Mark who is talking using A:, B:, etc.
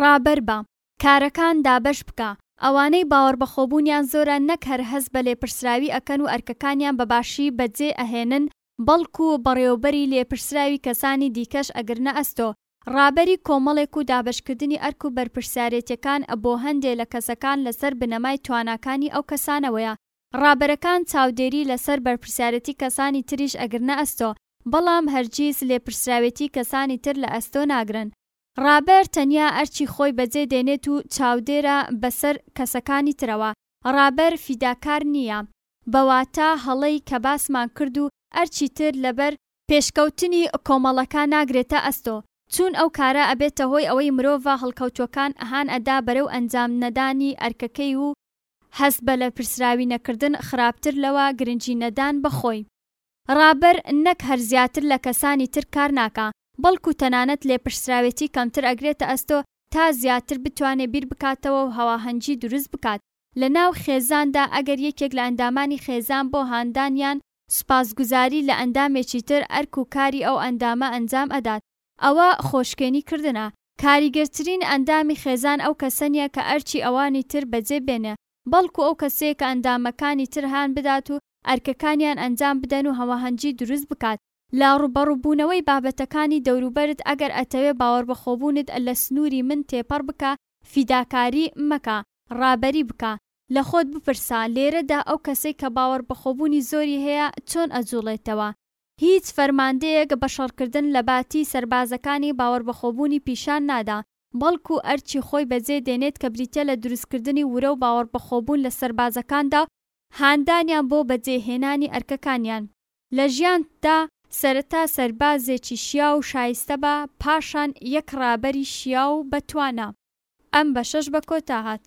A: ڕابەر بە، کارەکان دابەش بکە، ئەوانەی باوەڕبەخۆبوونیان زۆرە نەک هەر هەست بە لێپرسراوی ئەکەن و ئەرکەکانیان بە باشی بەجێ ئەهێنن بەڵکو بەڕێوەبەری لێپرسراوی کەسانی دیکەش ئەگرنە ئەستۆ ڕابەری کۆمەڵێک و دابەشکردنی ئەرک و بەرپرسیارێتیەکان بۆ هەندێ لە کەسەکان لەسەر بنەمای تواناکانی ئەو کەسانەوەیە ڕابەرەکان چاودێری لەسەر بەرپرسیارێتی کەسانی تریش ئەگرنە ئەستۆ بەڵام هەرگیز لێپرسراوێتی کەسانی تر لە ئەستۆ ناگرن ڕابەر تەنیا ئەرکی خۆی بەجێ دێنێت و چاودێرە بەسەر کەسەکانی ترەوە، ڕابەر فیداکار نییە، بە واتا هەڵەی کە باسمان کرد و ئەرکی تر لەبەر، پێشکەوتنی کۆمەڵەکە ناگرێتە ئەستۆ، چوون ئەو کارە ئەبێتە هۆی ئەوەی مرۆڤە هەڵکەوتووەکان هان ئەدا بەرەو ئەنجام نەدانی ئەرکەکەی و هەست بە لەپرسراوی نەکردن خراپتر لەوە گرنگی نەدان بە خۆی. ڕابەر نەک هەر زیاتر لە کەسانی تر کار ناکا، بەڵکو تەنانەت لێپرسراوێتی کەمتر ئەگرێتە ئەستۆ تا زیاتر بتوانێ بیر بکاتەوە و هەواهەنگی دروست بکات لە ناو خێزاندا، ئەگەر یەکێک لە ئەندامانی خێزان بۆ هاندان یان سوپاسگوزاری لە ئەندامێکی تر ئەرک و کاری ئەو ئەندامە ئەنجام ئەدات ئەوە خۆشکێنی کردنە. کاریگەرترین ئەندامی خێزان ئەو کەسە نیە کە ئەرکی ئەوانی تر بەجێ بێنێ، بەڵکو ئەو کەسەیە کە ئەندامەکانی تر هان بدات و ئەرکەکانیان ئەنجام بدەن و هەماهەنگی دروست بکات لە ڕووبەڕوو بوونەوەی بابەتەکانی دەوروبەرت ئەگەر ئەتەوێ باوەڕبەخۆبوونت لە سنووری من تێپەڕ بکا فیداکاری مەکە ڕابەری بکە لە خۆت بپرسە لێرەدا ئەو کەسەی کە باوەڕبەخۆبوونی زۆری هەیە چۆن ئەجوڵێتەوە هیچ فەرماندەیەک بە شەڕکردن لەباتی سەربازەکانی باوەڕبەخۆبوونی پیشان نادا بەڵکو ئەرکی خۆی بەجێ دێنێت کە بریتیە لە دروستکردنی ورە و باوەڕبەخۆبوون لە سەربازەکاندا و هاندانیان بۆ بەجێ هێنانی ئەرکەکانیان لە ژیان دا، سەرەتا سەربازێکی شیاو و شایستە بە، پاشان یەک ڕابەری شیاو و بە توانا. ئەم بەشەش بە کۆتا هات.